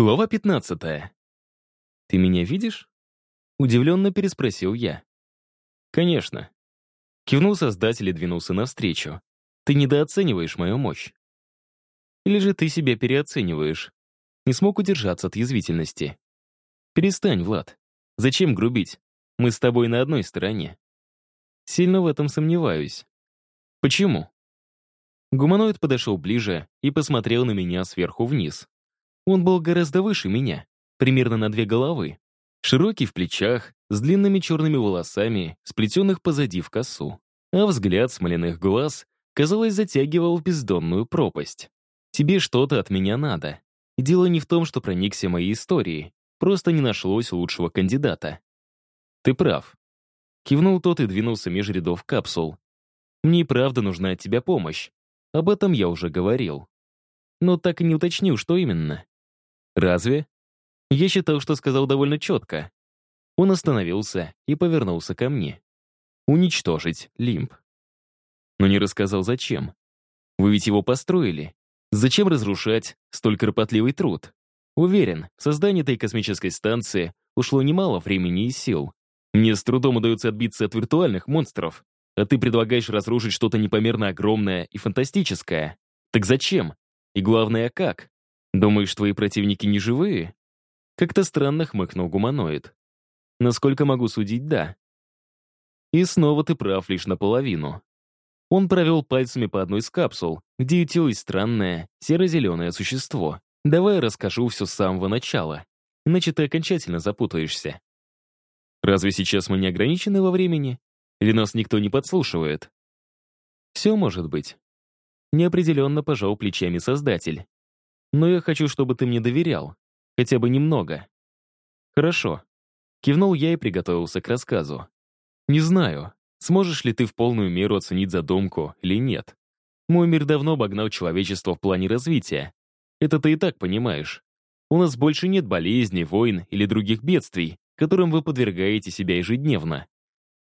Глава 15. «Ты меня видишь?» Удивленно переспросил я. «Конечно». Кивнул создатель и двинулся навстречу. «Ты недооцениваешь мою мощь. Или же ты себя переоцениваешь?» Не смог удержаться от язвительности. «Перестань, Влад. Зачем грубить? Мы с тобой на одной стороне». Сильно в этом сомневаюсь. «Почему?» Гуманоид подошел ближе и посмотрел на меня сверху вниз. Он был гораздо выше меня, примерно на две головы. Широкий в плечах, с длинными черными волосами, сплетенных позади в косу. А взгляд смоляных глаз, казалось, затягивал в бездонную пропасть. «Тебе что-то от меня надо. И дело не в том, что проникся моей историей. Просто не нашлось лучшего кандидата». «Ты прав». Кивнул тот и двинулся меж рядов капсул. «Мне и правда нужна от тебя помощь. Об этом я уже говорил. Но так и не уточнил, что именно. «Разве?» Я считал, что сказал довольно четко. Он остановился и повернулся ко мне. «Уничтожить лимб». Но не рассказал, зачем. Вы ведь его построили. Зачем разрушать столь кропотливый труд? Уверен, в создании этой космической станции ушло немало времени и сил. Мне с трудом удается отбиться от виртуальных монстров, а ты предлагаешь разрушить что-то непомерно огромное и фантастическое. Так зачем? И главное, как? Думаешь, твои противники не живые? Как-то странно хмыкнул гуманоид. Насколько могу судить, да. И снова ты прав лишь наполовину. Он провел пальцами по одной из капсул, где ютилось странное серо-зеленое существо. Давай я расскажу все с самого начала, иначе ты окончательно запутаешься. Разве сейчас мы не ограничены во времени? Или нас никто не подслушивает? Все может быть. Неопределенно пожал плечами создатель. Но я хочу, чтобы ты мне доверял. Хотя бы немного. Хорошо. Кивнул я и приготовился к рассказу. Не знаю, сможешь ли ты в полную меру оценить задумку или нет. Мой мир давно обогнал человечество в плане развития. Это ты и так понимаешь. У нас больше нет болезней, войн или других бедствий, которым вы подвергаете себя ежедневно.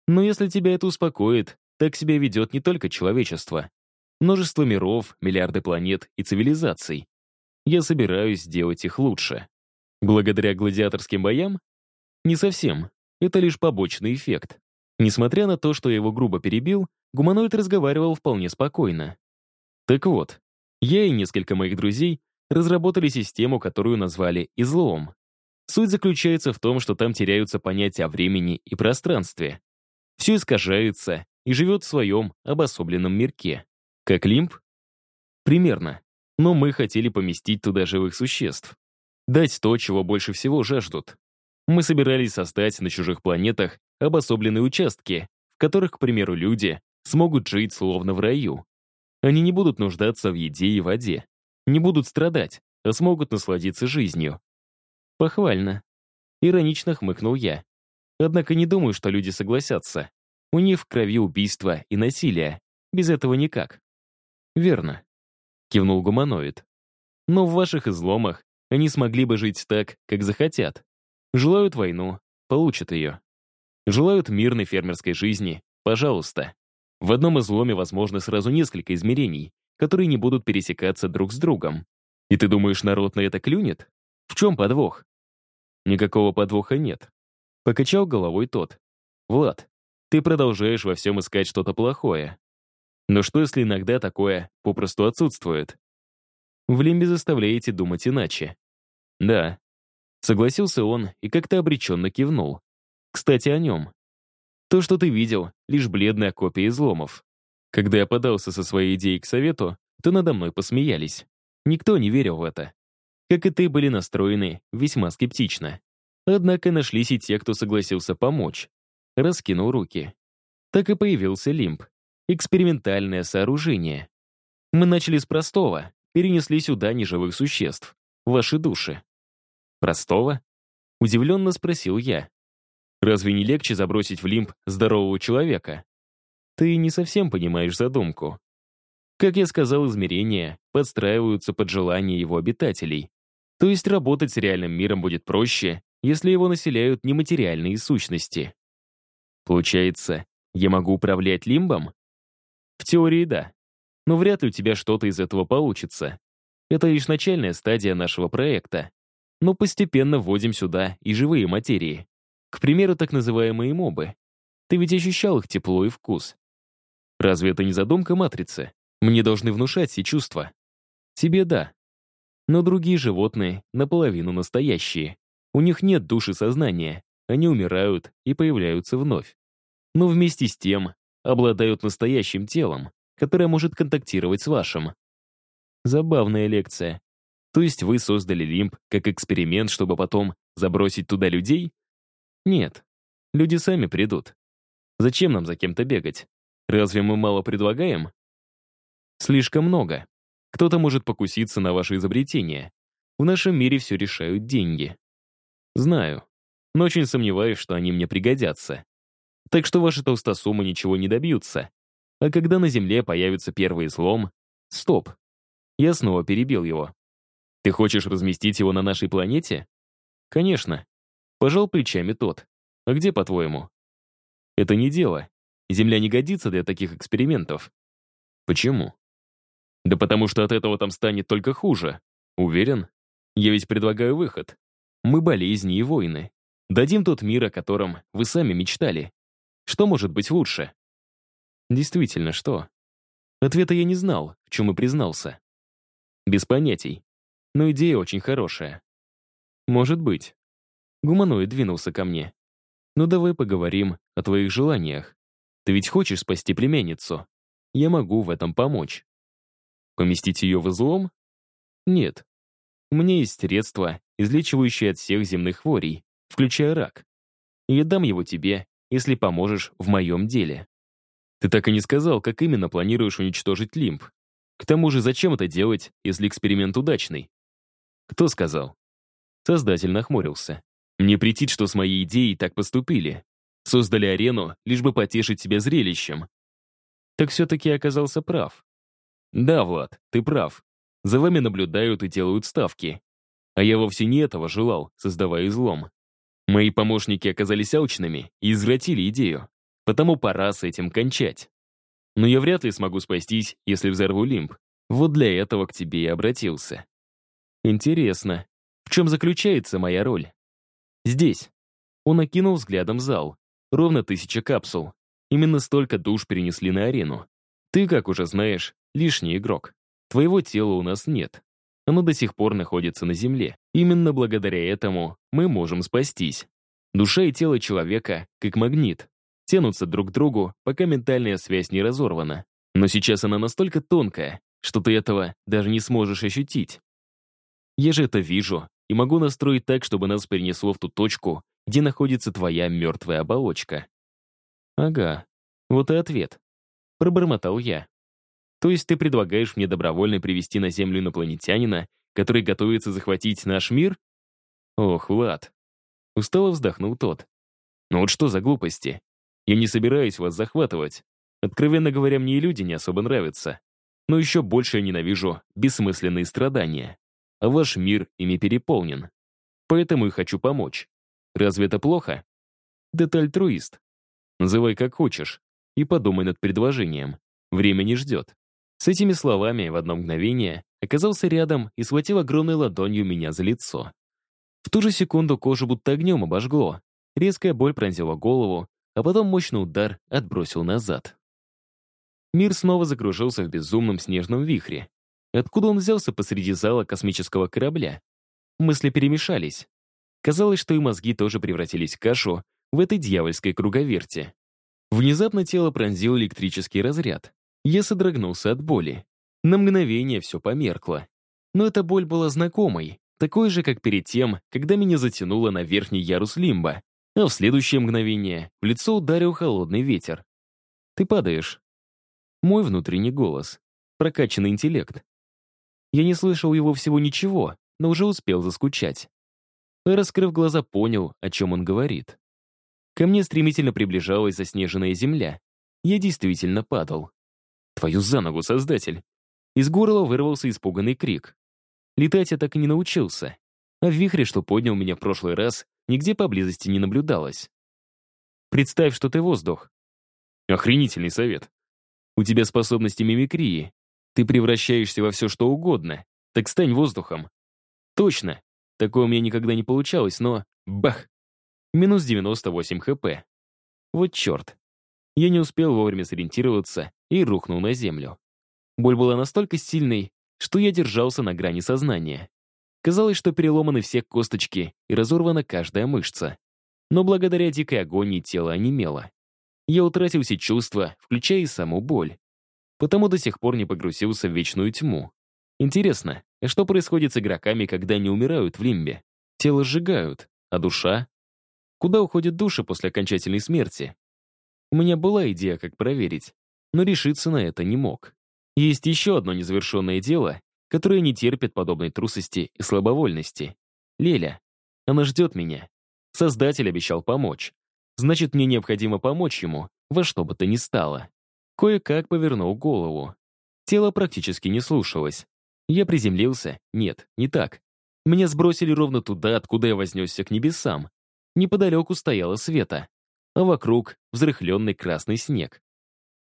Но если тебя это успокоит, так себя ведет не только человечество. Множество миров, миллиарды планет и цивилизаций. Я собираюсь сделать их лучше. Благодаря гладиаторским боям? Не совсем. Это лишь побочный эффект. Несмотря на то, что я его грубо перебил, гуманоид разговаривал вполне спокойно. Так вот, я и несколько моих друзей разработали систему, которую назвали «излом». Суть заключается в том, что там теряются понятия о времени и пространстве. Все искажается и живет в своем обособленном мирке. Как лимб? Примерно но мы хотели поместить туда живых существ. Дать то, чего больше всего жаждут. Мы собирались создать на чужих планетах обособленные участки, в которых, к примеру, люди смогут жить словно в раю. Они не будут нуждаться в еде и воде, не будут страдать, а смогут насладиться жизнью. Похвально. Иронично хмыкнул я. Однако не думаю, что люди согласятся. У них в крови убийство и насилие. Без этого никак. Верно кивнул гуманоид. Но в ваших изломах они смогли бы жить так, как захотят. Желают войну, получат ее. Желают мирной фермерской жизни, пожалуйста. В одном изломе возможно сразу несколько измерений, которые не будут пересекаться друг с другом. И ты думаешь, народ на это клюнет? В чем подвох? Никакого подвоха нет. Покачал головой тот. Влад, ты продолжаешь во всем искать что-то плохое. Но что, если иногда такое попросту отсутствует? В Лимбе заставляете думать иначе. Да. Согласился он и как-то обреченно кивнул. Кстати, о нем. То, что ты видел, лишь бледная копия изломов. Когда я подался со своей идеей к совету, то надо мной посмеялись. Никто не верил в это. Как и ты, были настроены весьма скептично. Однако нашлись и те, кто согласился помочь. Раскинул руки. Так и появился Лимб экспериментальное сооружение. Мы начали с простого, перенесли сюда неживых существ, ваши души. Простого? Удивленно спросил я. Разве не легче забросить в лимб здорового человека? Ты не совсем понимаешь задумку. Как я сказал, измерения подстраиваются под желания его обитателей. То есть работать с реальным миром будет проще, если его населяют нематериальные сущности. Получается, я могу управлять лимбом? В теории да. Но вряд ли у тебя что-то из этого получится. Это лишь начальная стадия нашего проекта. но постепенно вводим сюда и живые материи. К примеру, так называемые мобы. Ты ведь ощущал их тепло и вкус. Разве это не задумка матрицы? Мне должны внушать все чувства. Тебе да. Но другие животные наполовину настоящие. У них нет души сознания. Они умирают и появляются вновь. Но вместе с тем обладают настоящим телом, которое может контактировать с вашим. Забавная лекция. То есть вы создали лимб как эксперимент, чтобы потом забросить туда людей? Нет. Люди сами придут. Зачем нам за кем-то бегать? Разве мы мало предлагаем? Слишком много. Кто-то может покуситься на ваше изобретение. В нашем мире все решают деньги. Знаю, но очень сомневаюсь, что они мне пригодятся. Так что ваши толстосумы ничего не добьются. А когда на Земле появится первый слом... Стоп. Я снова перебил его. Ты хочешь разместить его на нашей планете? Конечно. Пожал плечами тот. А где, по-твоему? Это не дело. Земля не годится для таких экспериментов. Почему? Да потому что от этого там станет только хуже. Уверен? Я ведь предлагаю выход. Мы болезни и войны. Дадим тот мир, о котором вы сами мечтали. Что может быть лучше? Действительно, что? Ответа я не знал, в чем и признался. Без понятий. Но идея очень хорошая. Может быть. Гуманоид двинулся ко мне. Ну давай поговорим о твоих желаниях. Ты ведь хочешь спасти племянницу? Я могу в этом помочь. Поместить ее в излом? Нет. У меня есть средство, излечивающее от всех земных хворей, включая рак. Я дам его тебе, если поможешь в моем деле. Ты так и не сказал, как именно планируешь уничтожить лимб. К тому же, зачем это делать, если эксперимент удачный? Кто сказал? Создатель нахмурился. Мне претит, что с моей идеей так поступили. Создали арену, лишь бы потешить себя зрелищем. Так все-таки оказался прав. Да, Влад, ты прав. За вами наблюдают и делают ставки. А я вовсе не этого желал, создавая излом. Мои помощники оказались алчными и извратили идею. Потому пора с этим кончать. Но я вряд ли смогу спастись, если взорву лимб. Вот для этого к тебе и обратился. Интересно, в чем заключается моя роль? Здесь. Он окинул взглядом зал. Ровно тысяча капсул. Именно столько душ перенесли на арену. Ты, как уже знаешь, лишний игрок. Твоего тела у нас нет. Оно до сих пор находится на Земле. Именно благодаря этому мы можем спастись. Душа и тело человека, как магнит, тянутся друг к другу, пока ментальная связь не разорвана. Но сейчас она настолько тонкая, что ты этого даже не сможешь ощутить. Я же это вижу и могу настроить так, чтобы нас перенесло в ту точку, где находится твоя мертвая оболочка. Ага, вот и ответ. Пробормотал я. То есть ты предлагаешь мне добровольно привести на Землю инопланетянина, который готовится захватить наш мир? Ох, Влад. Устало вздохнул тот. Ну вот что за глупости? Я не собираюсь вас захватывать. Откровенно говоря, мне и люди не особо нравятся. Но еще больше я ненавижу бессмысленные страдания. А ваш мир ими переполнен. Поэтому и хочу помочь. Разве это плохо? Да ты альтруист. Называй как хочешь. И подумай над предложением. Время не ждет. С этими словами в одно мгновение оказался рядом и схватил огромной ладонью меня за лицо. В ту же секунду кожу будто огнем обожгло. Резкая боль пронзила голову, а потом мощный удар отбросил назад. Мир снова закружился в безумном снежном вихре. Откуда он взялся посреди зала космического корабля? Мысли перемешались. Казалось, что и мозги тоже превратились в кашу в этой дьявольской круговерте. Внезапно тело пронзил электрический разряд. Я содрогнулся от боли. На мгновение все померкло. Но эта боль была знакомой, такой же, как перед тем, когда меня затянуло на верхний ярус лимба, а в следующее мгновение в лицо ударил холодный ветер. «Ты падаешь». Мой внутренний голос. Прокачанный интеллект. Я не слышал его всего ничего, но уже успел заскучать. Раскрыв глаза, понял, о чем он говорит. Ко мне стремительно приближалась заснеженная земля. Я действительно падал. «Твою за ногу, создатель!» Из горла вырвался испуганный крик. Летать я так и не научился. А в вихре, что поднял меня в прошлый раз, нигде поблизости не наблюдалось. Представь, что ты воздух. Охренительный совет. У тебя способности мимикрии. Ты превращаешься во все, что угодно. Так стань воздухом. Точно. Такое у меня никогда не получалось, но... Бах! Минус 98 хп. Вот черт. Я не успел вовремя сориентироваться и рухнул на землю. Боль была настолько сильной, что я держался на грани сознания. Казалось, что переломаны все косточки и разорвана каждая мышца. Но благодаря дикой агонии тело онемело. Я утратил все чувства, включая и саму боль. Потому до сих пор не погрузился в вечную тьму. Интересно, а что происходит с игроками, когда они умирают в лимбе? Тело сжигают, а душа? Куда уходит душа после окончательной смерти? У меня была идея, как проверить, но решиться на это не мог. Есть еще одно незавершенное дело, которое не терпит подобной трусости и слабовольности. Леля. Она ждет меня. Создатель обещал помочь. Значит, мне необходимо помочь ему, во что бы то ни стало. Кое-как повернул голову. Тело практически не слушалось. Я приземлился. Нет, не так. Меня сбросили ровно туда, откуда я вознесся к небесам. Неподалеку стояла света, а вокруг взрыхленный красный снег.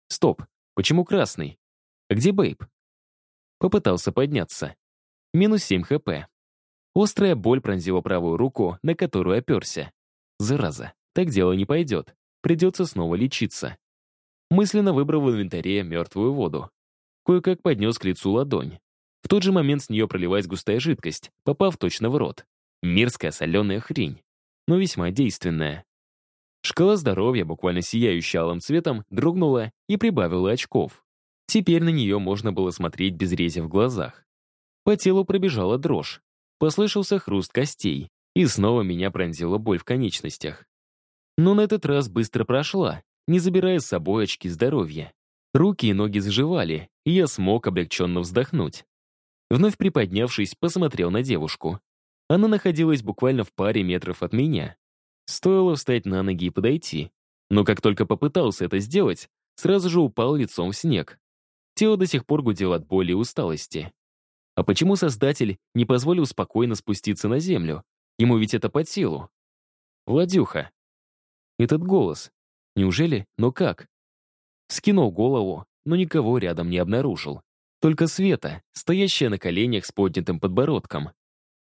Стоп, почему красный? Где Бэйб? Попытался подняться. Минус 7 хп. Острая боль пронзила правую руку, на которую оперся. Зараза, так дело не пойдет. Придется снова лечиться. Мысленно выбрал в инвентаре мертвую воду. Кое-как поднес к лицу ладонь. В тот же момент с нее проливается густая жидкость, попав точно в рот. Мерзкая соленая хрень, но весьма действенная. Шкала здоровья, буквально сияющая алым цветом, дрогнула и прибавила очков. Теперь на нее можно было смотреть без рези в глазах. По телу пробежала дрожь. Послышался хруст костей, и снова меня пронзила боль в конечностях. Но на этот раз быстро прошла, не забирая с собой очки здоровья. Руки и ноги заживали, и я смог облегченно вздохнуть. Вновь приподнявшись, посмотрел на девушку. Она находилась буквально в паре метров от меня. Стоило встать на ноги и подойти. Но как только попытался это сделать, сразу же упал лицом в снег. Тело до сих пор гудело от боли и усталости. А почему Создатель не позволил спокойно спуститься на землю? Ему ведь это под силу. Владюха. Этот голос. Неужели? Но как? Скинул голову, но никого рядом не обнаружил. Только Света, стоящая на коленях с поднятым подбородком.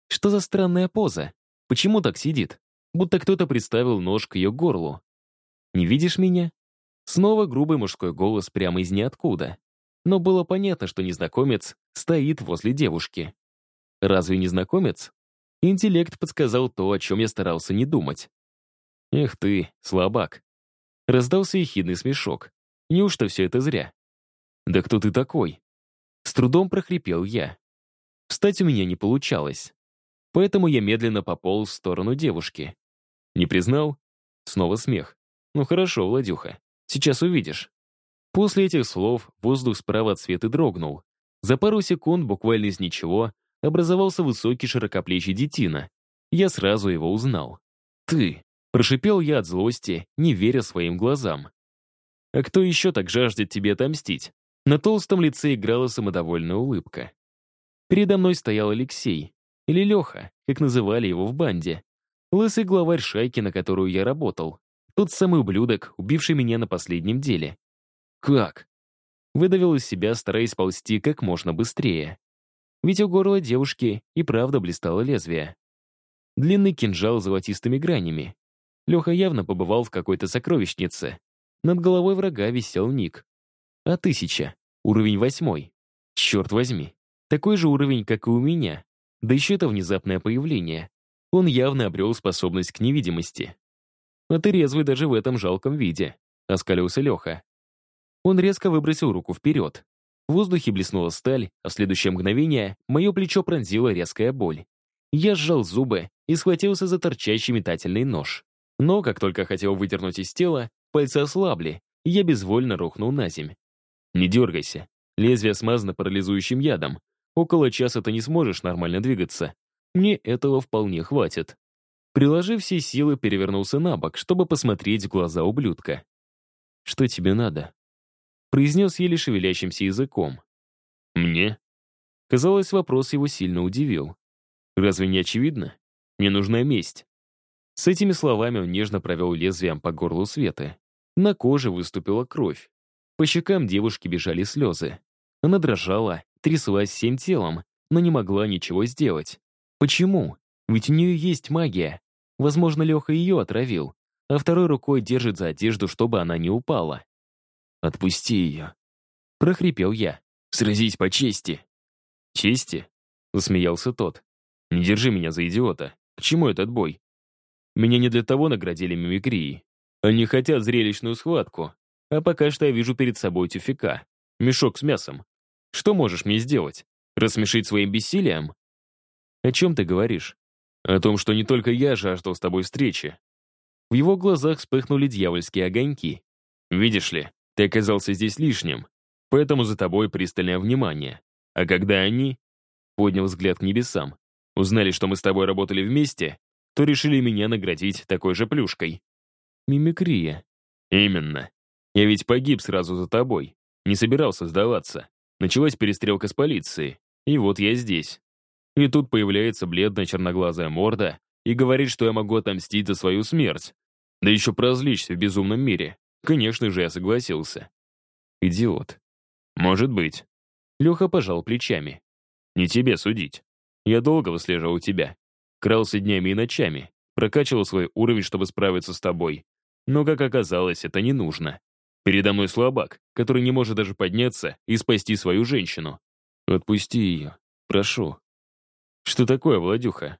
Что за странная поза? Почему так сидит? Будто кто-то приставил нож к ее горлу. «Не видишь меня?» Снова грубый мужской голос прямо из ниоткуда. Но было понятно, что незнакомец стоит возле девушки. Разве незнакомец? Интеллект подсказал то, о чем я старался не думать. «Эх ты, слабак!» Раздался ехидный смешок. Неужто все это зря? «Да кто ты такой?» С трудом прохрипел я. Встать у меня не получалось. Поэтому я медленно пополз в сторону девушки. Не признал? Снова смех. Ну хорошо, Владюха, сейчас увидишь. После этих слов воздух справа от Светы дрогнул. За пару секунд, буквально из ничего, образовался высокий широкоплечий детина. Я сразу его узнал. «Ты!» — прошипел я от злости, не веря своим глазам. «А кто еще так жаждет тебе отомстить?» На толстом лице играла самодовольная улыбка. Передо мной стоял Алексей, или Леха, как называли его в банде. Лысый главарь шайки, на которую я работал. Тот самый ублюдок, убивший меня на последнем деле. «Как?» Выдавил из себя, стараясь ползти как можно быстрее. Ведь у горла девушки и правда блистало лезвие. Длинный кинжал с золотистыми гранями. Леха явно побывал в какой-то сокровищнице. Над головой врага висел ник. А тысяча. Уровень восьмой. Черт возьми. Такой же уровень, как и у меня. Да еще это внезапное появление. Он явно обрел способность к невидимости. А ты резвый даже в этом жалком виде, оскалился Леха. Он резко выбросил руку вперед. В воздухе блеснула сталь, а в следующее мгновение мое плечо пронзила резкая боль. Я сжал зубы и схватился за торчащий метательный нож. Но, как только хотел выдернуть из тела, пальцы ослабли, и я безвольно рухнул на земь. Не дергайся. Лезвие смазано парализующим ядом. Около часа ты не сможешь нормально двигаться. Мне этого вполне хватит. Приложив все силы, перевернулся на бок, чтобы посмотреть в глаза ублюдка. «Что тебе надо?» Произнес еле шевелящимся языком. «Мне?» Казалось, вопрос его сильно удивил. «Разве не очевидно? Мне нужна месть». С этими словами он нежно провел лезвием по горлу Светы. На коже выступила кровь. По щекам девушки бежали слезы. Она дрожала, тряслась всем телом, но не могла ничего сделать. Почему? Ведь у нее есть магия. Возможно, Леха ее отравил, а второй рукой держит за одежду, чтобы она не упала. «Отпусти ее», — прохрипел я. «Сразись по чести». «Чести?» — усмеялся тот. «Не держи меня за идиота. К чему этот бой? Меня не для того наградили мимикрией. Они хотят зрелищную схватку. А пока что я вижу перед собой тюфика. Мешок с мясом. Что можешь мне сделать? Рассмешить своим бессилием? О чем ты говоришь? О том, что не только я жаждал с тобой встречи. В его глазах вспыхнули дьявольские огоньки. Видишь ли, ты оказался здесь лишним, поэтому за тобой пристальное внимание. А когда они, поднял взгляд к небесам, узнали, что мы с тобой работали вместе, то решили меня наградить такой же плюшкой. Мимикрия. Именно. Я ведь погиб сразу за тобой. Не собирался сдаваться. Началась перестрелка с полицией. И вот я здесь. И тут появляется бледная черноглазая морда и говорит, что я могу отомстить за свою смерть. Да еще прозличься в безумном мире. Конечно же, я согласился. Идиот. Может быть. Леха пожал плечами. Не тебе судить. Я долго выслеживал тебя. Крался днями и ночами. Прокачивал свой уровень, чтобы справиться с тобой. Но, как оказалось, это не нужно. Передо мной слабак, который не может даже подняться и спасти свою женщину. Отпусти ее. Прошу. Что такое, Владюха?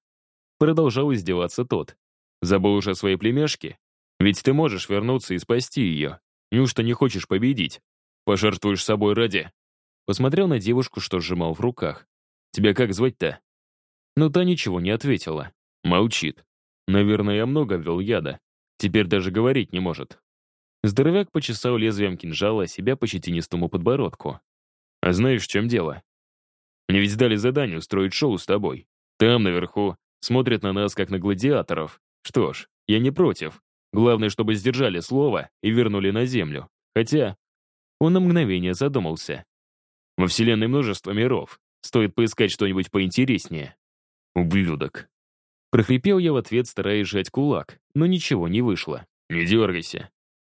Продолжал издеваться тот. Забыл уже о своей племяшке? Ведь ты можешь вернуться и спасти ее. Неужто не хочешь победить? Пожертвуешь собой ради? Посмотрел на девушку, что сжимал в руках. Тебя как звать-то? Но та ничего не ответила. Молчит. Наверное, я много ввел яда. Теперь даже говорить не может. Здоровяк почесал лезвием кинжала себя по щетинистому подбородку. «А знаешь, в чем дело? Мне ведь дали задание устроить шоу с тобой. Там, наверху, смотрят на нас, как на гладиаторов. Что ж, я не против. Главное, чтобы сдержали слово и вернули на Землю. Хотя...» Он на мгновение задумался. «Во Вселенной множество миров. Стоит поискать что-нибудь поинтереснее». «Ублюдок». Прохрипел я в ответ, стараясь сжать кулак, но ничего не вышло. «Не дергайся.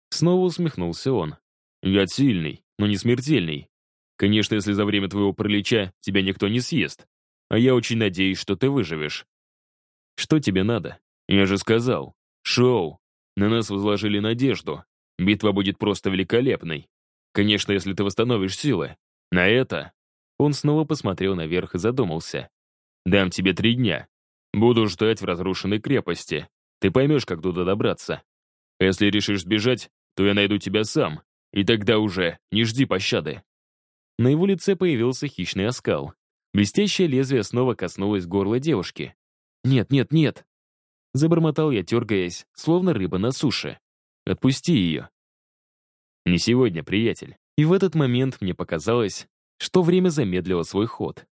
Снова усмехнулся он. «Яд сильный, но не смертельный. Конечно, если за время твоего пролеча тебя никто не съест. А я очень надеюсь, что ты выживешь». «Что тебе надо?» «Я же сказал. Шоу. На нас возложили надежду. Битва будет просто великолепной. Конечно, если ты восстановишь силы. На это...» Он снова посмотрел наверх и задумался. «Дам тебе три дня. Буду ждать в разрушенной крепости. Ты поймешь, как туда добраться. Если решишь сбежать, то я найду тебя сам, и тогда уже не жди пощады». На его лице появился хищный оскал. Блестящее лезвие снова коснулось горла девушки. «Нет, нет, нет!» Забормотал я, тергаясь, словно рыба на суше. «Отпусти ее!» «Не сегодня, приятель». И в этот момент мне показалось, что время замедлило свой ход.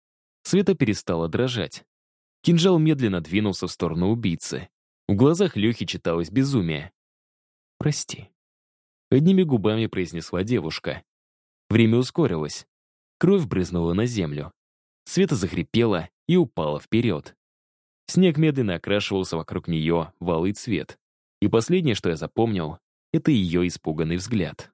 Света перестала дрожать. Кинжал медленно двинулся в сторону убийцы. В глазах Лехи читалось безумие. «Прости», — одними губами произнесла девушка. Время ускорилось. Кровь брызнула на землю. Света захрипела и упала вперед. Снег медленно окрашивался вокруг нее в алый цвет. И последнее, что я запомнил, это ее испуганный взгляд.